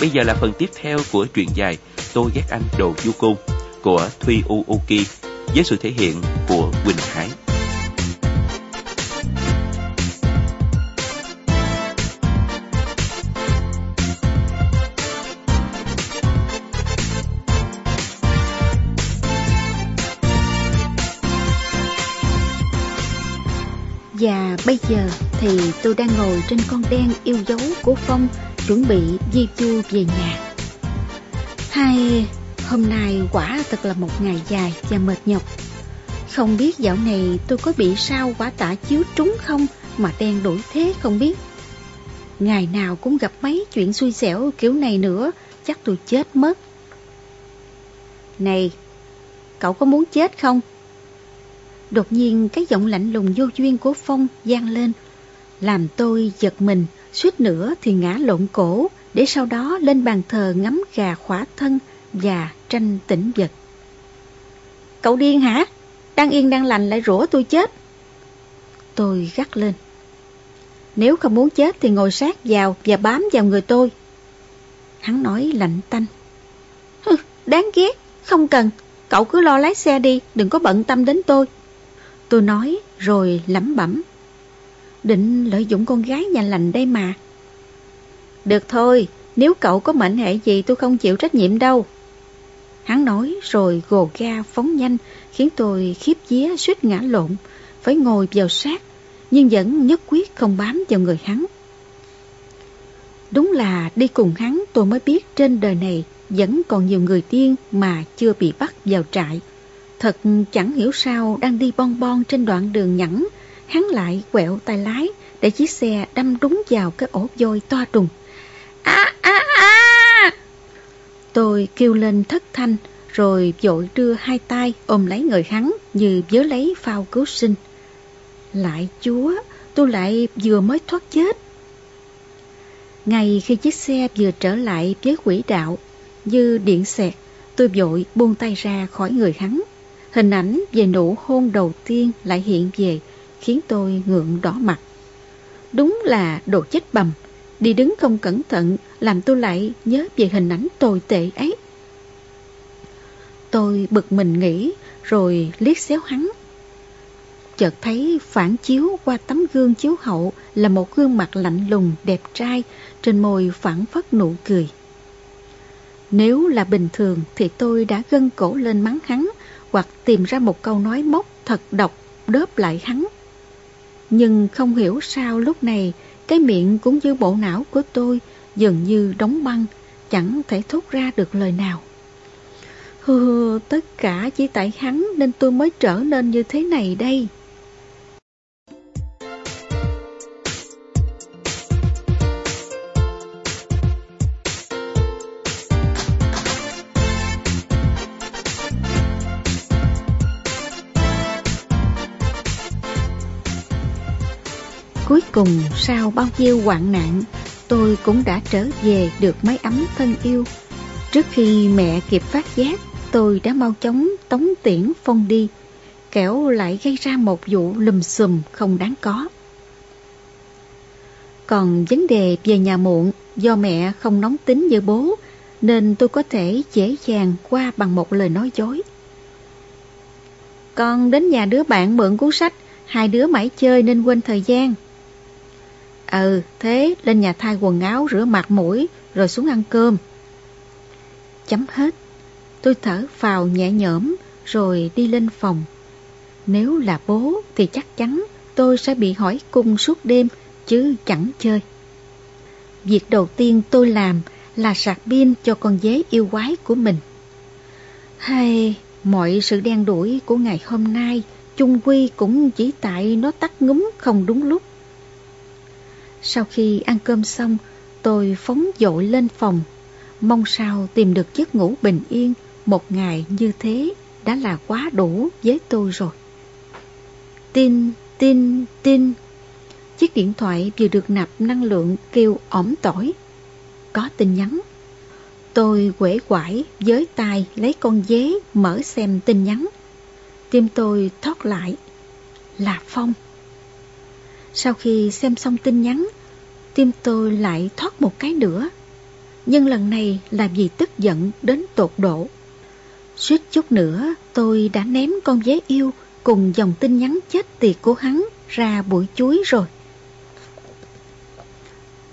Bây giờ là phần tiếp theo của truyện dài Tôi ghét anh đồ du côn của Thuy Uuki với sự thể hiện của Quỳnh Hải. Và bây giờ thì tôi đang ngồi trên con đen yêu dấu của Phong chuẩn bị di chu về nhà. Hai, hôm nay quả thật là một ngày dài và mệt nhọc. Không biết dạo này tôi có bị sao quả tả chiếu trúng không mà đen đổi thế không biết. Ngày nào cũng gặp mấy chuyện xui xẻo kiểu này nữa, chắc tôi chết mất. Này, cậu có muốn chết không? Đột nhiên cái giọng lạnh lùng vô duyên của Phong gian lên, làm tôi giật mình, suýt nữa thì ngã lộn cổ, để sau đó lên bàn thờ ngắm gà khỏa thân và tranh tỉnh vật. Cậu điên hả? Đang yên đang lành lại rủa tôi chết. Tôi gắt lên. Nếu không muốn chết thì ngồi sát vào và bám vào người tôi. Hắn nói lạnh tanh. Hừ, đáng ghét, không cần. Cậu cứ lo lái xe đi, đừng có bận tâm đến tôi. Tôi nói rồi lẩm bẩm. Định lợi dụng con gái nhà lành đây mà. Được thôi, nếu cậu có mệnh hệ gì tôi không chịu trách nhiệm đâu. Hắn nói rồi gồ ga phóng nhanh khiến tôi khiếp vía suýt ngã lộn, phải ngồi vào sát, nhưng vẫn nhất quyết không bám vào người hắn. Đúng là đi cùng hắn tôi mới biết trên đời này vẫn còn nhiều người tiên mà chưa bị bắt vào trại. Thật chẳng hiểu sao đang đi bon bon trên đoạn đường nhẵn, hắn lại quẹo tay lái để chiếc xe đâm đúng vào cái ổ voi to trùng. À, à, à! Tôi kêu lên thất thanh, rồi vội đưa hai tay ôm lấy người hắn như vớ lấy phao cứu sinh. Lại chúa, tôi lại vừa mới thoát chết. Ngay khi chiếc xe vừa trở lại với quỹ đạo, như điện xẹt, tôi vội buông tay ra khỏi người hắn. Hình ảnh về nụ hôn đầu tiên lại hiện về, khiến tôi ngượng đỏ mặt. Đúng là đồ chết bầm, đi đứng không cẩn thận làm tôi lại nhớ về hình ảnh tồi tệ ấy. Tôi bực mình nghĩ rồi liếc xéo hắn. Chợt thấy phản chiếu qua tấm gương chiếu hậu là một gương mặt lạnh lùng đẹp trai trên môi phản phất nụ cười. Nếu là bình thường thì tôi đã gân cổ lên mắng hắn hoặc tìm ra một câu nói móc thật độc đớp lại hắn. Nhưng không hiểu sao lúc này cái miệng cũng như bộ não của tôi dường như đóng băng, chẳng thể thốt ra được lời nào. Hừ, tất cả chỉ tại hắn nên tôi mới trở nên như thế này đây. Cùng sau bao nhiêu hoạn nạn, Tôi cũng đã trở về được mái ấm thân yêu. Trước khi mẹ kịp phát giác, Tôi đã mau chóng tống tiễn Phong đi, Kẻo lại gây ra một vụ lùm xùm không đáng có. Còn vấn đề về nhà muộn, Do mẹ không nóng tính như bố, Nên tôi có thể dễ dàng qua bằng một lời nói dối. Con đến nhà đứa bạn mượn cuốn sách, Hai đứa mãi chơi nên quên thời gian. Ừ, thế lên nhà thay quần áo, rửa mặt mũi, rồi xuống ăn cơm. Chấm hết. Tôi thở vào nhẹ nhõm, rồi đi lên phòng. Nếu là bố thì chắc chắn tôi sẽ bị hỏi cung suốt đêm, chứ chẳng chơi. Việc đầu tiên tôi làm là sạc pin cho con dế yêu quái của mình. Hay, mọi sự đen đuổi của ngày hôm nay chung quy cũng chỉ tại nó tắt ngúm không đúng lúc. Sau khi ăn cơm xong, tôi phóng dội lên phòng, mong sao tìm được giấc ngủ bình yên, một ngày như thế đã là quá đủ với tôi rồi. Tin, tin, tin. Chiếc điện thoại vừa được nạp năng lượng kêu ỏm tỏi. Có tin nhắn. Tôi quể quải với tay lấy con dế mở xem tin nhắn. Tim tôi thoát lại. Là Phong. Sau khi xem xong tin nhắn, tim tôi lại thoát một cái nữa. Nhưng lần này là vì tức giận đến tột độ. Suýt chút nữa tôi đã ném con dế yêu cùng dòng tin nhắn chết tiệt của hắn ra bụi chuối rồi.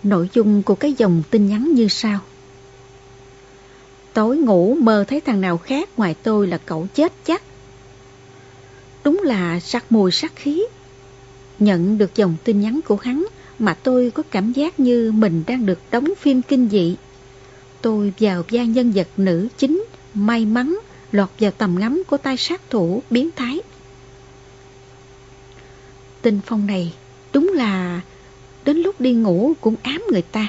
Nội dung của cái dòng tin nhắn như sau. Tối ngủ mơ thấy thằng nào khác ngoài tôi là cậu chết chắc. Đúng là sắc mùi sắc khí. Nhận được dòng tin nhắn của hắn mà tôi có cảm giác như mình đang được đóng phim kinh dị. Tôi vào vai nhân vật nữ chính, may mắn lọt vào tầm ngắm của tay sát thủ biến thái. tin phong này đúng là đến lúc đi ngủ cũng ám người ta.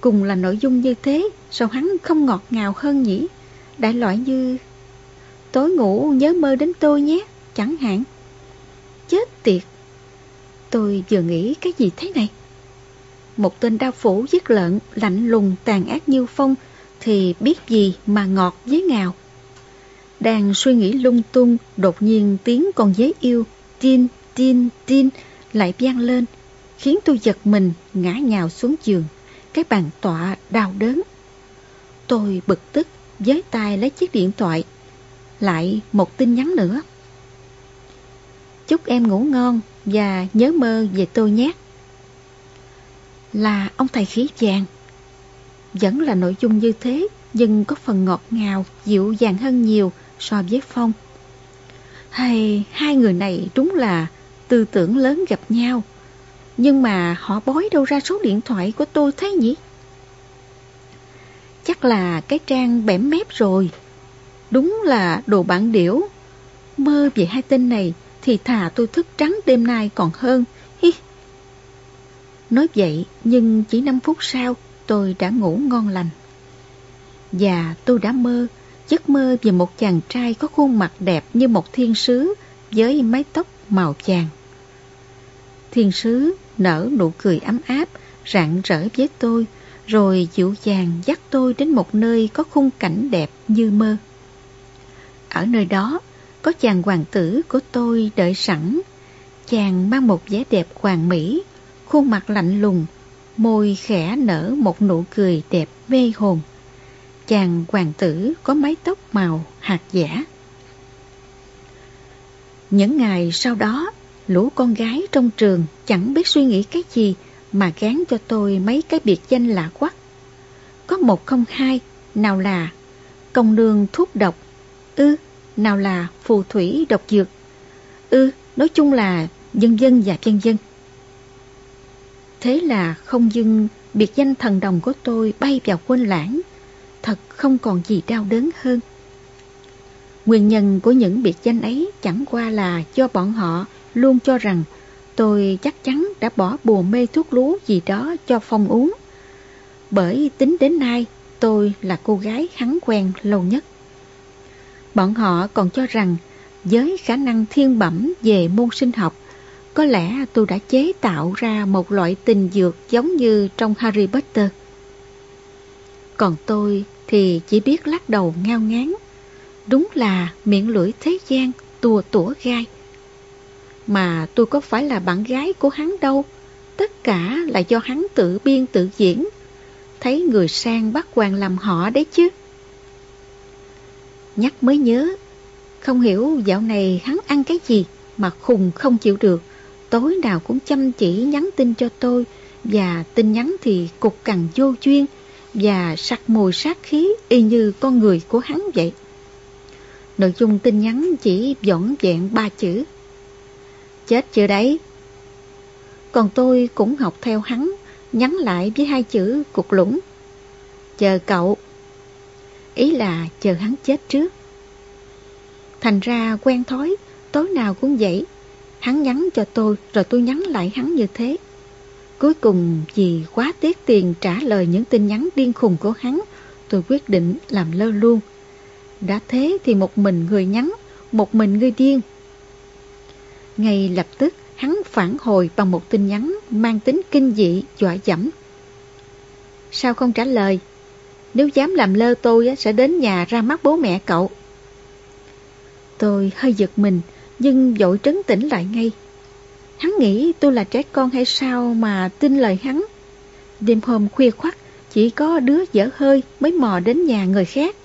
Cùng là nội dung như thế, sao hắn không ngọt ngào hơn nhỉ? Đại loại như Tối ngủ nhớ mơ đến tôi nhé, chẳng hạn. Chết tiệt! Tôi vừa nghĩ cái gì thế này? Một tên đao phủ giết lợn, lạnh lùng, tàn ác như phong, thì biết gì mà ngọt với ngào. Đang suy nghĩ lung tung, đột nhiên tiếng con dế yêu, tin, tin, tin, lại vang lên, khiến tôi giật mình, ngã nhào xuống giường. Cái bàn tọa đau đớn. Tôi bực tức, với tay lấy chiếc điện thoại. Lại một tin nhắn nữa. Chúc em ngủ ngon và nhớ mơ về tôi nhé. Là ông thầy khí vàng. Vẫn là nội dung như thế, nhưng có phần ngọt ngào, dịu dàng hơn nhiều so với Phong. Hay hai người này đúng là tư tưởng lớn gặp nhau. Nhưng mà họ bói đâu ra số điện thoại của tôi thế nhỉ? Chắc là cái trang bẻm mép rồi. Đúng là đồ bản điểu. Mơ về hai tên này thì thà tôi thức trắng đêm nay còn hơn. Hi. Nói vậy nhưng chỉ 5 phút sau tôi đã ngủ ngon lành. Và tôi đã mơ, giấc mơ về một chàng trai có khuôn mặt đẹp như một thiên sứ với mái tóc màu vàng. Thiên sứ nở nụ cười ấm áp, rạng rỡ với tôi, rồi dịu dàng dắt tôi đến một nơi có khung cảnh đẹp như mơ. Ở nơi đó, có chàng hoàng tử của tôi đợi sẵn. Chàng mang một vẻ đẹp hoàn mỹ, khuôn mặt lạnh lùng, môi khẽ nở một nụ cười đẹp mê hồn. Chàng hoàng tử có mái tóc màu hạt giả. Những ngày sau đó, lũ con gái trong trường chẳng biết suy nghĩ cái gì mà gán cho tôi mấy cái biệt danh lạ quắc. Có một không hai, nào là công nương thuốc độc, ư, nào là phù thủy độc dược, ư, nói chung là dân dân và dân dân. Thế là không dưng biệt danh thần đồng của tôi bay vào quên lãng, thật không còn gì đau đớn hơn. Nguyên nhân của những biệt danh ấy chẳng qua là do bọn họ luôn cho rằng tôi chắc chắn đã bỏ bùa mê thuốc lú gì đó cho Phong uống. Bởi tính đến nay tôi là cô gái hắn quen lâu nhất. Bọn họ còn cho rằng với khả năng thiên bẩm về môn sinh học, có lẽ tôi đã chế tạo ra một loại tình dược giống như trong Harry Potter. Còn tôi thì chỉ biết lắc đầu ngao ngán. Đúng là miệng lưỡi thế gian tùa tủa gai. Mà tôi có phải là bạn gái của hắn đâu. Tất cả là do hắn tự biên tự diễn. Thấy người sang bắt quan làm họ đấy chứ. Nhắc mới nhớ. Không hiểu dạo này hắn ăn cái gì mà khùng không chịu được. Tối nào cũng chăm chỉ nhắn tin cho tôi. Và tin nhắn thì cục cằn vô chuyên. Và sặc mùi sát khí y như con người của hắn vậy. Nội dung tin nhắn chỉ dõn dẹn ba chữ Chết chưa đấy? Còn tôi cũng học theo hắn, nhắn lại với hai chữ cục lũng. Chờ cậu. Ý là chờ hắn chết trước. Thành ra quen thói, tối nào cũng vậy. Hắn nhắn cho tôi, rồi tôi nhắn lại hắn như thế. Cuối cùng vì quá tiếc tiền trả lời những tin nhắn điên khùng của hắn, tôi quyết định làm lơ luôn. Đã thế thì một mình người nhắn, một mình người điên. Ngay lập tức, hắn phản hồi bằng một tin nhắn mang tính kinh dị, dọa dẫm. Sao không trả lời? Nếu dám làm lơ tôi sẽ đến nhà ra mắt bố mẹ cậu. Tôi hơi giật mình, nhưng dội trấn tĩnh lại ngay. Hắn nghĩ tôi là trẻ con hay sao mà tin lời hắn. Đêm hôm khuya khoắt, chỉ có đứa dở hơi mới mò đến nhà người khác.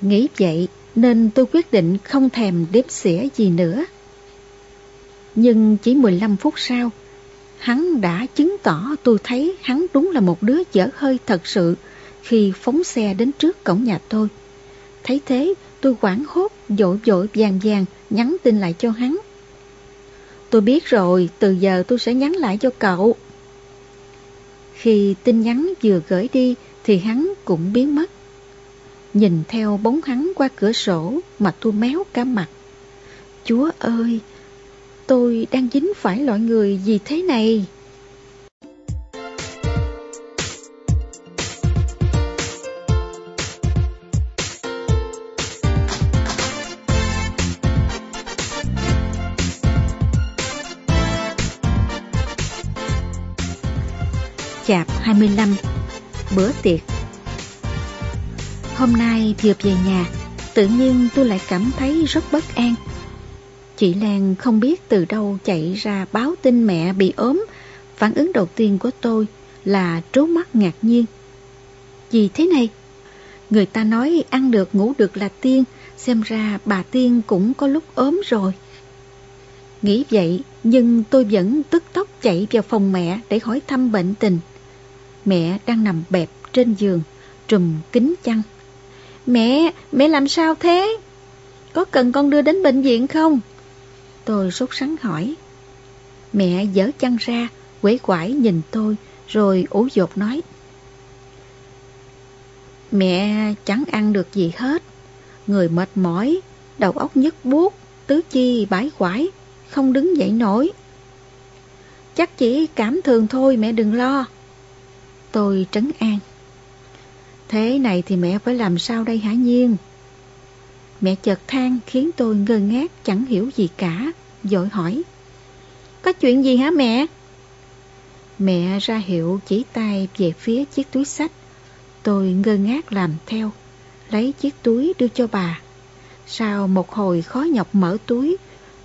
Nghĩ vậy nên tôi quyết định không thèm đếm xỉa gì nữa. Nhưng chỉ 15 phút sau, hắn đã chứng tỏ tôi thấy hắn đúng là một đứa dở hơi thật sự khi phóng xe đến trước cổng nhà tôi. Thấy thế, tôi quảng hốt, dội dội vàng vàng nhắn tin lại cho hắn. Tôi biết rồi, từ giờ tôi sẽ nhắn lại cho cậu. Khi tin nhắn vừa gửi đi thì hắn cũng biến mất. Nhìn theo bóng hắn qua cửa sổ mà tôi méo cả mặt. Chúa ơi, tôi đang dính phải loại người gì thế này? Chạp 25 Bữa tiệc. Hôm nay vừa về nhà, Tự nhiên tôi lại cảm thấy rất bất an. Chị Lan không biết từ đâu chạy ra báo tin mẹ bị ốm. Phản ứng đầu tiên của tôi là trố mắt ngạc nhiên. Gì thế này? Người ta nói ăn được ngủ được là tiên, Xem ra bà tiên cũng có lúc ốm rồi. Nghĩ vậy, nhưng tôi vẫn tức tốc chạy vào phòng mẹ để hỏi thăm bệnh tình. Mẹ đang nằm bẹp trên giường, trùm kính chăn. Mẹ, mẹ làm sao thế? Có cần con đưa đến bệnh viện không? Tôi sốt sắng hỏi. Mẹ dở chăn ra, quấy quải nhìn tôi, rồi ủ dột nói. Mẹ chẳng ăn được gì hết. Người mệt mỏi, đầu óc nhức buốt, tứ chi bãi quải, không đứng dậy nổi. Chắc chỉ cảm thường thôi mẹ đừng lo. Tôi trấn an. Thế này thì mẹ phải làm sao đây hả Nhiên? Mẹ chợt than khiến tôi ngơ ngác chẳng hiểu gì cả, dội hỏi. Có chuyện gì hả mẹ? Mẹ ra hiệu chỉ tay về phía chiếc túi sách. Tôi ngơ ngác làm theo, lấy chiếc túi đưa cho bà. Sau một hồi khó nhọc mở túi,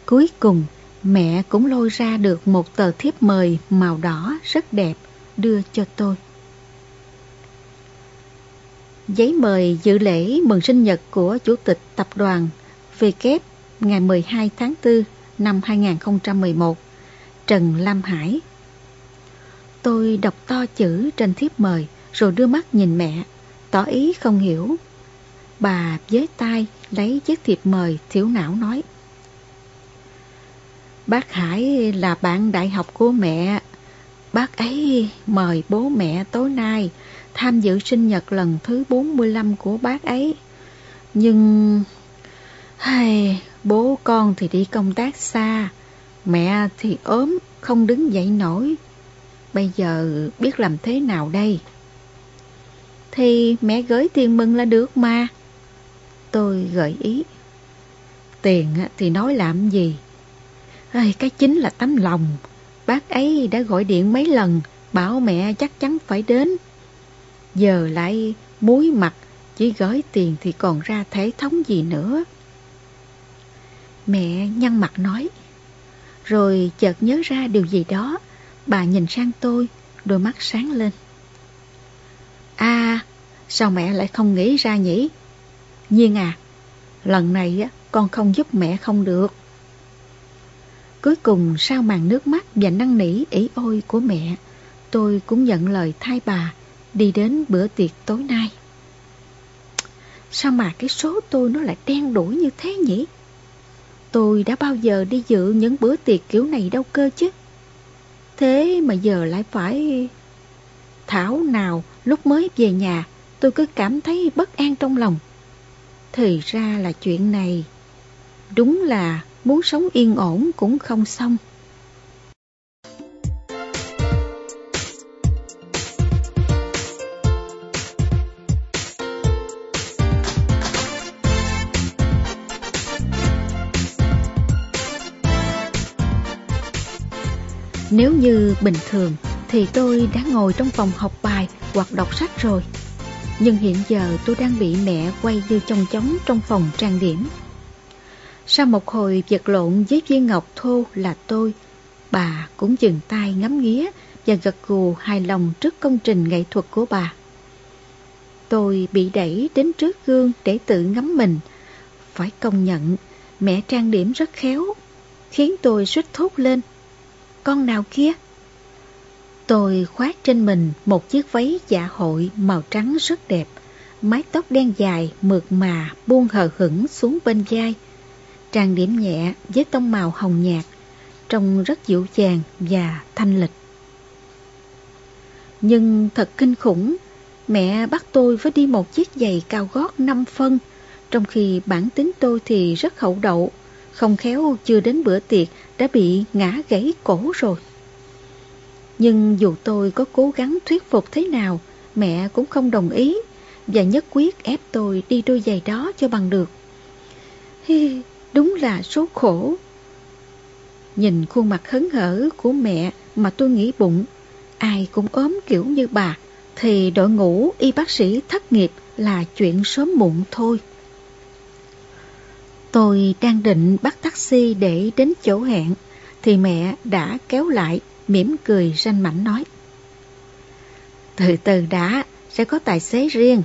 cuối cùng mẹ cũng lôi ra được một tờ thiếp mời màu đỏ rất đẹp đưa cho tôi. Giấy mời dự lễ mừng sinh nhật của Chủ tịch Tập đoàn WK ngày 12 tháng 4 năm 2011 Trần Lam Hải Tôi đọc to chữ trên thiếp mời rồi đưa mắt nhìn mẹ, tỏ ý không hiểu. Bà với tay lấy chiếc thiệp mời thiếu não nói Bác Hải là bạn đại học của mẹ Bác ấy mời bố mẹ tối nay tham dự sinh nhật lần thứ 45 của bác ấy. Nhưng... Hay, bố con thì đi công tác xa, mẹ thì ốm, không đứng dậy nổi. Bây giờ biết làm thế nào đây? Thì mẹ gửi tiền mừng là được mà. Tôi gợi ý. Tiền thì nói làm gì? Ây, cái chính là tấm lòng. Bác ấy đã gọi điện mấy lần, bảo mẹ chắc chắn phải đến. Giờ lại muối mặt, chỉ gói tiền thì còn ra thế thống gì nữa. Mẹ nhăn mặt nói. Rồi chợt nhớ ra điều gì đó, bà nhìn sang tôi, đôi mắt sáng lên. À, sao mẹ lại không nghĩ ra nhỉ? Nhiên à, lần này con không giúp mẹ không được. Cuối cùng sau màn nước mắt và năn nỉ ỉ ôi của mẹ, tôi cũng nhận lời thay bà đi đến bữa tiệc tối nay. Sao mà cái số tôi nó lại đen đuổi như thế nhỉ? Tôi đã bao giờ đi dự những bữa tiệc kiểu này đâu cơ chứ? Thế mà giờ lại phải... Thảo nào lúc mới về nhà, tôi cứ cảm thấy bất an trong lòng. Thì ra là chuyện này. Đúng là muốn sống yên ổn cũng không xong. Nếu như bình thường thì tôi đã ngồi trong phòng học bài hoặc đọc sách rồi. Nhưng hiện giờ tôi đang bị mẹ quay như chong chóng trong phòng trang điểm. Sau một hồi vật lộn với viên ngọc thô là tôi, Bà cũng dừng tay ngắm nghía và gật gù hài lòng trước công trình nghệ thuật của bà. Tôi bị đẩy đến trước gương để tự ngắm mình. Phải công nhận, mẹ trang điểm rất khéo, khiến tôi suýt thốt lên. Con nào kia? Tôi khoác trên mình một chiếc váy dạ hội màu trắng rất đẹp, mái tóc đen dài mượt mà buông hờ hững xuống bên vai. Trang điểm nhẹ với tông màu hồng nhạt, trông rất dịu dàng và thanh lịch. Nhưng thật kinh khủng, mẹ bắt tôi phải đi một chiếc giày cao gót 5 phân, trong khi bản tính tôi thì rất hậu đậu, không khéo chưa đến bữa tiệc đã bị ngã gãy cổ rồi. Nhưng dù tôi có cố gắng thuyết phục thế nào, mẹ cũng không đồng ý và nhất quyết ép tôi đi đôi giày đó cho bằng được. Hi, đúng là số khổ. Nhìn khuôn mặt hấn hở của mẹ mà tôi nghĩ bụng, ai cũng ốm kiểu như bà, thì đội ngũ y bác sĩ thất nghiệp là chuyện sớm muộn thôi. Tôi đang định bắt taxi để đến chỗ hẹn, thì mẹ đã kéo lại mỉm cười ranh mảnh nói. Từ từ đã, sẽ có tài xế riêng.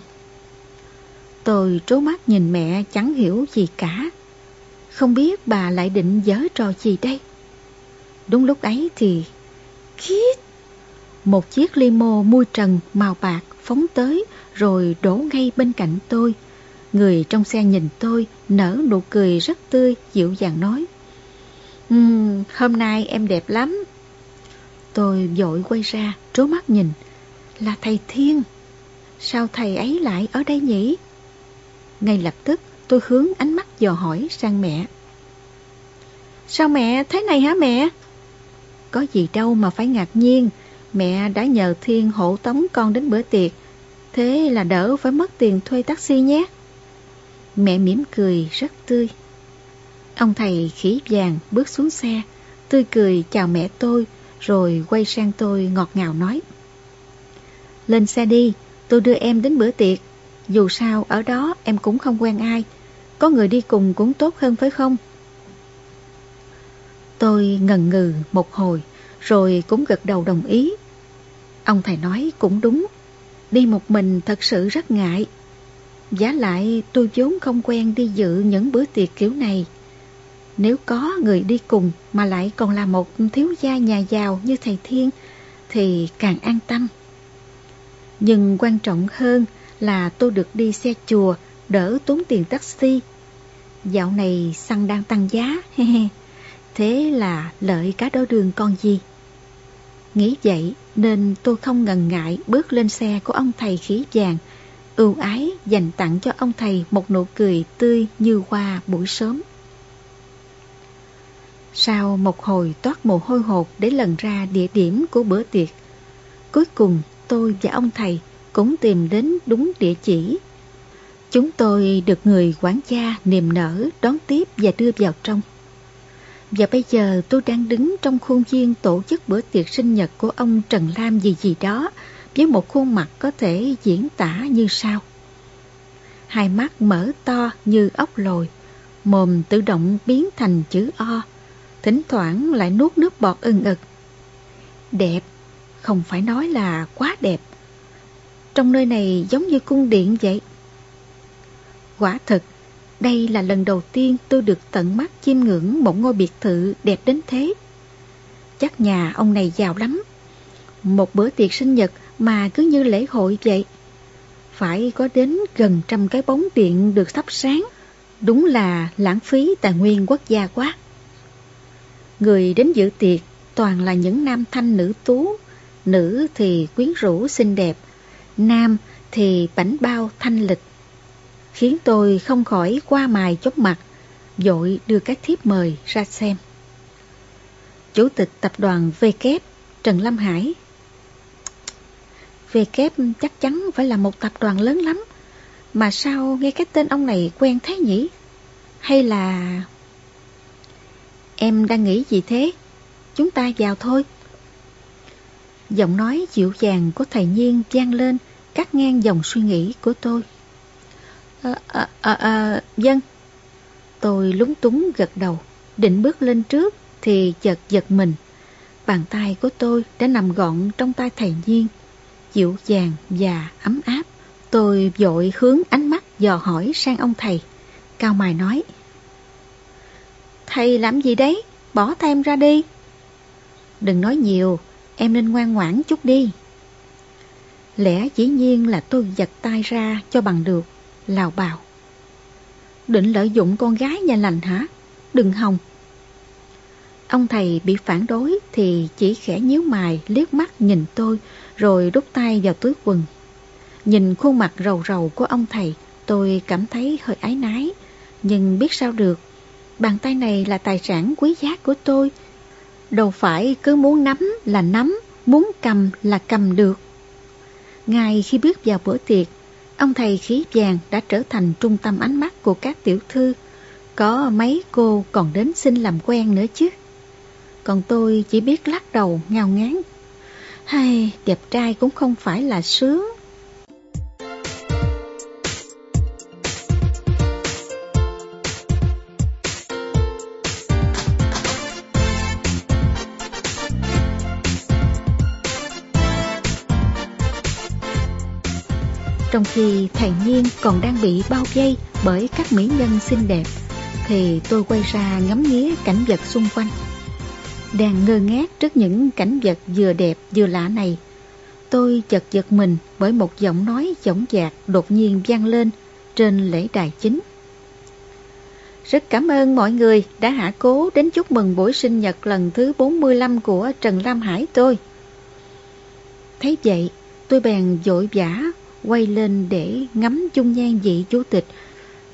Tôi trố mắt nhìn mẹ chẳng hiểu gì cả. Không biết bà lại định giở trò gì đây. Đúng lúc ấy thì... Khiết! Một chiếc limo mui trần màu bạc phóng tới rồi đổ ngay bên cạnh tôi. Người trong xe nhìn tôi nở nụ cười rất tươi, dịu dàng nói. Um, hôm nay em đẹp lắm. Tôi dội quay ra, trố mắt nhìn. Là thầy Thiên. Sao thầy ấy lại ở đây nhỉ? Ngay lập tức tôi hướng ánh mắt dò hỏi sang mẹ. Sao mẹ thế này hả mẹ? Có gì đâu mà phải ngạc nhiên. Mẹ đã nhờ Thiên hộ tống con đến bữa tiệc. Thế là đỡ phải mất tiền thuê taxi nhé. Mẹ mỉm cười rất tươi. Ông thầy khỉ vàng bước xuống xe, tươi cười chào mẹ tôi rồi quay sang tôi ngọt ngào nói. Lên xe đi, tôi đưa em đến bữa tiệc. Dù sao ở đó em cũng không quen ai. Có người đi cùng cũng tốt hơn phải không? Tôi ngần ngừ một hồi Rồi cũng gật đầu đồng ý. Ông thầy nói cũng đúng. Đi một mình thật sự rất ngại. Giá lại tôi vốn không quen đi dự những bữa tiệc kiểu này nếu có người đi cùng mà lại còn là một thiếu gia nhà giàu như thầy Thiên thì càng an tâm. Nhưng quan trọng hơn là tôi được đi xe chùa đỡ tốn tiền taxi. Dạo này xăng đang tăng giá, thế là lợi cả đôi đường con gì. Nghĩ vậy nên tôi không ngần ngại bước lên xe của ông thầy khí vàng, ưu ái dành tặng cho ông thầy một nụ cười tươi như hoa buổi sớm. Sau một hồi toát mồ hôi hột để lần ra địa điểm của bữa tiệc, cuối cùng tôi và ông thầy cũng tìm đến đúng địa chỉ. Chúng tôi được người quản gia niềm nở đón tiếp và đưa vào trong. Và bây giờ tôi đang đứng trong khuôn viên tổ chức bữa tiệc sinh nhật của ông Trần Lam gì gì đó với một khuôn mặt có thể diễn tả như sau. Hai mắt mở to như ốc lồi, mồm tự động biến thành chữ O thỉnh thoảng lại nuốt nước bọt ưng ực. Đẹp, không phải nói là quá đẹp. Trong nơi này giống như cung điện vậy. Quả thực, đây là lần đầu tiên tôi được tận mắt chiêm ngưỡng một ngôi biệt thự đẹp đến thế. Chắc nhà ông này giàu lắm. Một bữa tiệc sinh nhật mà cứ như lễ hội vậy. Phải có đến gần trăm cái bóng điện được thắp sáng. Đúng là lãng phí tài nguyên quốc gia quá. Người đến dự tiệc toàn là những nam thanh nữ tú, nữ thì quyến rũ xinh đẹp, nam thì bảnh bao thanh lịch. Khiến tôi không khỏi qua mài chốc mặt, dội đưa các thiếp mời ra xem. Chủ tịch tập đoàn V kép Trần Lâm Hải về kép chắc chắn phải là một tập đoàn lớn lắm, mà sao nghe cái tên ông này quen thế nhỉ? Hay là Em đang nghĩ gì thế? Chúng ta vào thôi. Giọng nói dịu dàng của thầy Nhiên vang lên, cắt ngang dòng suy nghĩ của tôi. À, à, à, à, dân. Tôi lúng túng gật đầu, định bước lên trước thì chợt giật mình. bàn tay của tôi đã nằm gọn trong tay thầy Nhiên, dịu dàng và ấm áp. Tôi vội hướng ánh mắt dò hỏi sang ông thầy. Cao Mài nói, Thầy làm gì đấy? Bỏ tay em ra đi. Đừng nói nhiều, em nên ngoan ngoãn chút đi. Lẽ dĩ nhiên là tôi giật tay ra cho bằng được, lào bào. Định lợi dụng con gái nhà lành hả? Đừng hòng. Ông thầy bị phản đối thì chỉ khẽ nhíu mày liếc mắt nhìn tôi rồi đút tay vào túi quần. Nhìn khuôn mặt rầu rầu của ông thầy tôi cảm thấy hơi ái nái nhưng biết sao được. Bàn tay này là tài sản quý giá của tôi. Đâu phải cứ muốn nắm là nắm, muốn cầm là cầm được. Ngay khi bước vào bữa tiệc, ông thầy khí vàng đã trở thành trung tâm ánh mắt của các tiểu thư. Có mấy cô còn đến xin làm quen nữa chứ. Còn tôi chỉ biết lắc đầu ngao ngán. Hay, đẹp trai cũng không phải là sướng. Trong khi thầy Nhiên còn đang bị bao vây bởi các mỹ nhân xinh đẹp, thì tôi quay ra ngắm nghía cảnh vật xung quanh. Đang ngơ ngác trước những cảnh vật vừa đẹp vừa lạ này, tôi chợt giật mình bởi một giọng nói dõng dạc đột nhiên vang lên trên lễ đài chính. Rất cảm ơn mọi người đã hạ cố đến chúc mừng buổi sinh nhật lần thứ 45 của Trần Lam Hải tôi. Thấy vậy, tôi bèn vội vã quay lên để ngắm chung nhan vị chủ tịch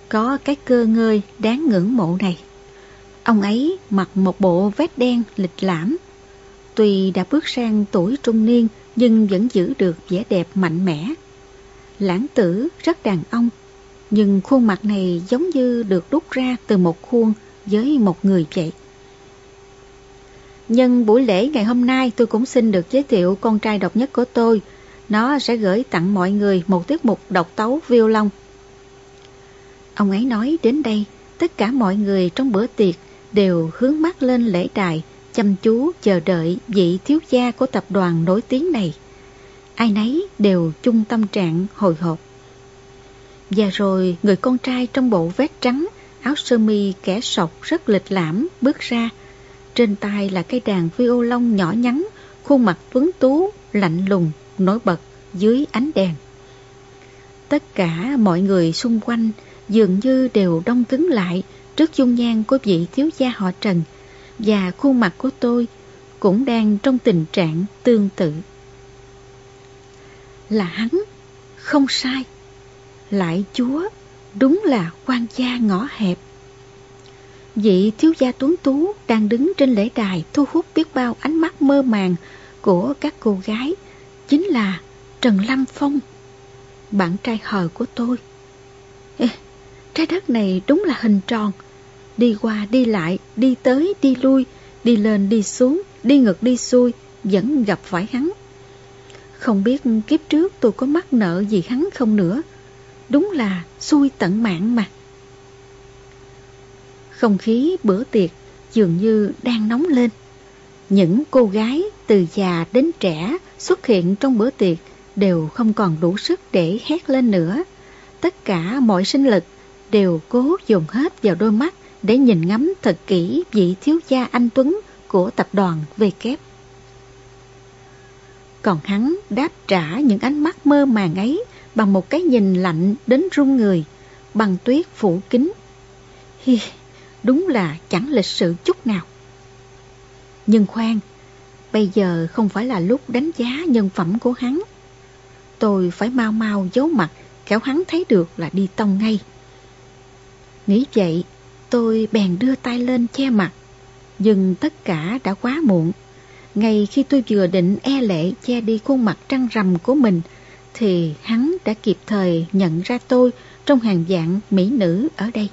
có cái cơ ngơi đáng ngưỡng mộ này. Ông ấy mặc một bộ vest đen lịch lãm. Tuy đã bước sang tuổi trung niên nhưng vẫn giữ được vẻ đẹp mạnh mẽ. Lãng tử rất đàn ông, nhưng khuôn mặt này giống như được đúc ra từ một khuôn với một người vậy. Nhân buổi lễ ngày hôm nay tôi cũng xin được giới thiệu con trai độc nhất của tôi. Nó sẽ gửi tặng mọi người một tiết mục độc tấu violon. Ông ấy nói đến đây, tất cả mọi người trong bữa tiệc đều hướng mắt lên lễ đài, chăm chú chờ đợi vị thiếu gia của tập đoàn nổi tiếng này. Ai nấy đều chung tâm trạng hồi hộp. Và rồi người con trai trong bộ vest trắng, áo sơ mi kẻ sọc rất lịch lãm bước ra. Trên tay là cây đàn violon nhỏ nhắn, khuôn mặt tuấn tú, lạnh lùng, nổi bật dưới ánh đèn. Tất cả mọi người xung quanh dường như đều đông cứng lại trước dung nhan của vị thiếu gia họ Trần và khuôn mặt của tôi cũng đang trong tình trạng tương tự. Là hắn, không sai. Lại chúa, đúng là quan gia ngõ hẹp. Vị thiếu gia tuấn tú đang đứng trên lễ đài thu hút biết bao ánh mắt mơ màng của các cô gái, chính là Trần Lâm Phong, bạn trai hờ của tôi. Ê, trái đất này đúng là hình tròn, Đi qua đi lại, đi tới đi lui, đi lên đi xuống, đi ngược đi xuôi, vẫn gặp phải hắn. Không biết kiếp trước tôi có mắc nợ gì hắn không nữa. Đúng là xui tận mạng mà. Không khí bữa tiệc dường như đang nóng lên. Những cô gái từ già đến trẻ xuất hiện trong bữa tiệc đều không còn đủ sức để hét lên nữa. Tất cả mọi sinh lực đều cố dùng hết vào đôi mắt để nhìn ngắm thật kỹ vị thiếu gia anh Tuấn của tập đoàn V kép. Còn hắn đáp trả những ánh mắt mơ màng ấy bằng một cái nhìn lạnh đến run người, bằng tuyết phủ kính. Hi, đúng là chẳng lịch sự chút nào. Nhưng khoan, bây giờ không phải là lúc đánh giá nhân phẩm của hắn. Tôi phải mau mau giấu mặt, kéo hắn thấy được là đi tông ngay. Nghĩ vậy, Tôi bèn đưa tay lên che mặt, nhưng tất cả đã quá muộn. Ngay khi tôi vừa định e lệ che đi khuôn mặt trăng rằm của mình, thì hắn đã kịp thời nhận ra tôi trong hàng dạng mỹ nữ ở đây.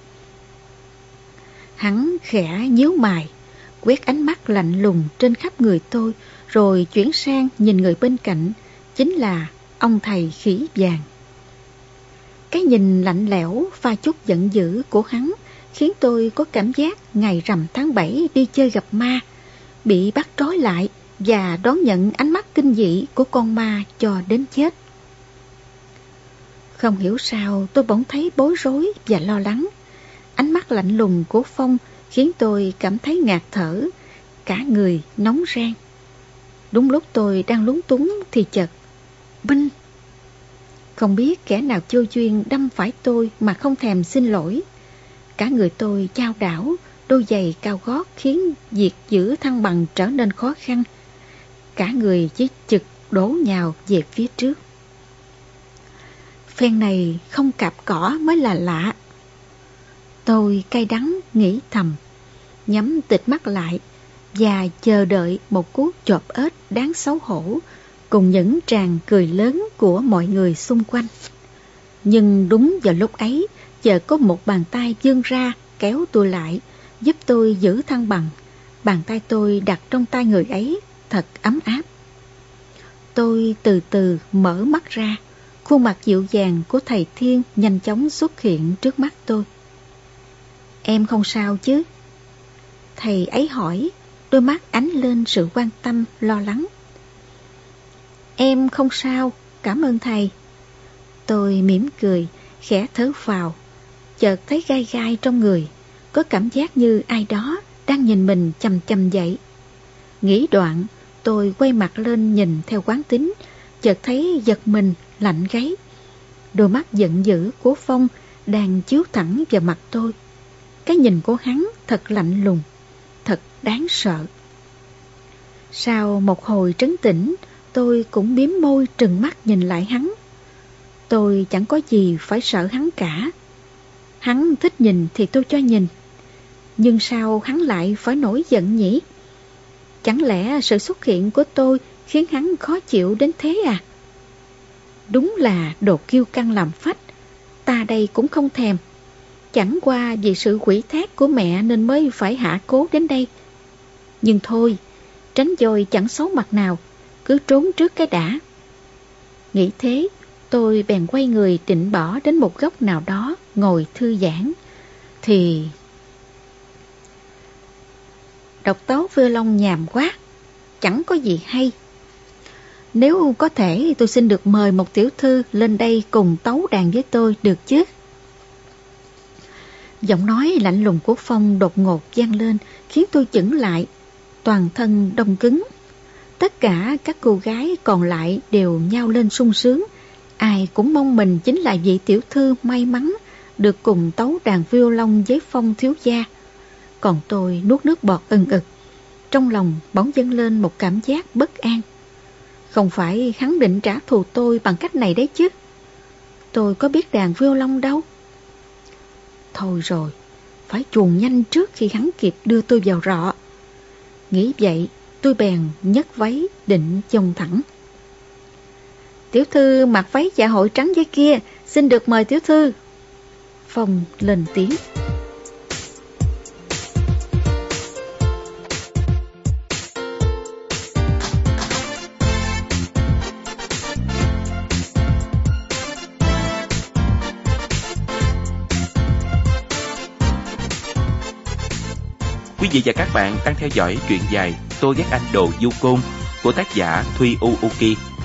Hắn khẽ nhíu mày, quét ánh mắt lạnh lùng trên khắp người tôi, rồi chuyển sang nhìn người bên cạnh, chính là ông thầy khỉ vàng. Cái nhìn lạnh lẽo pha chút giận dữ của hắn khiến tôi có cảm giác ngày rằm tháng 7 đi chơi gặp ma, bị bắt trói lại và đón nhận ánh mắt kinh dị của con ma cho đến chết. Không hiểu sao tôi bỗng thấy bối rối và lo lắng. Ánh mắt lạnh lùng của Phong khiến tôi cảm thấy ngạt thở, cả người nóng rang. Đúng lúc tôi đang lúng túng thì chợt, binh! Không biết kẻ nào chô chuyên đâm phải tôi mà không thèm xin lỗi. Cả người tôi trao đảo, đôi giày cao gót khiến việc giữ thăng bằng trở nên khó khăn. Cả người chỉ chực đổ nhào về phía trước. Phen này không cạp cỏ mới là lạ. Tôi cay đắng nghĩ thầm, nhắm tịch mắt lại và chờ đợi một cú chộp ếch đáng xấu hổ cùng những tràng cười lớn của mọi người xung quanh. Nhưng đúng vào lúc ấy, chợt có một bàn tay vươn ra kéo tôi lại, giúp tôi giữ thăng bằng. Bàn tay tôi đặt trong tay người ấy, thật ấm áp. Tôi từ từ mở mắt ra, khuôn mặt dịu dàng của thầy Thiên nhanh chóng xuất hiện trước mắt tôi. Em không sao chứ? Thầy ấy hỏi, đôi mắt ánh lên sự quan tâm, lo lắng. Em không sao, cảm ơn thầy. Tôi mỉm cười, khẽ thở vào, chợt thấy gai gai trong người, có cảm giác như ai đó đang nhìn mình chầm chầm dậy. Nghĩ đoạn, tôi quay mặt lên nhìn theo quán tính, chợt thấy giật mình, lạnh gáy. Đôi mắt giận dữ của Phong đang chiếu thẳng vào mặt tôi. Cái nhìn của hắn thật lạnh lùng, thật đáng sợ. Sau một hồi trấn tĩnh, tôi cũng biếm môi trừng mắt nhìn lại hắn. Tôi chẳng có gì phải sợ hắn cả. Hắn thích nhìn thì tôi cho nhìn. Nhưng sao hắn lại phải nổi giận nhỉ? Chẳng lẽ sự xuất hiện của tôi khiến hắn khó chịu đến thế à? Đúng là đồ kiêu căng làm phách, ta đây cũng không thèm. Chẳng qua vì sự quỷ thác của mẹ nên mới phải hạ cố đến đây. Nhưng thôi, tránh dôi chẳng xấu mặt nào, cứ trốn trước cái đã. Nghĩ thế, tôi bèn quay người định bỏ đến một góc nào đó, ngồi thư giãn. Thì... Độc tấu vưa long nhàm quá, chẳng có gì hay. Nếu có thể tôi xin được mời một tiểu thư lên đây cùng tấu đàn với tôi được chứ? Giọng nói lạnh lùng của Phong đột ngột gian lên khiến tôi chững lại, toàn thân đông cứng. Tất cả các cô gái còn lại đều nhao lên sung sướng. Ai cũng mong mình chính là vị tiểu thư may mắn được cùng tấu đàn violon với Phong thiếu gia. Còn tôi nuốt nước bọt ân ực. Trong lòng bỗng dâng lên một cảm giác bất an. Không phải hắn định trả thù tôi bằng cách này đấy chứ. Tôi có biết đàn violon đâu. Thôi rồi, phải chuồn nhanh trước khi hắn kịp đưa tôi vào rọ. Nghĩ vậy, tôi bèn nhấc váy định chồng thẳng. Tiểu thư mặc váy dạ hội trắng giấy kia, xin được mời tiểu thư. Phong lên tiếng. Quý vị và các bạn đang theo dõi truyện dài Tôi ghét anh đồ du côn của tác giả Thuy U Uki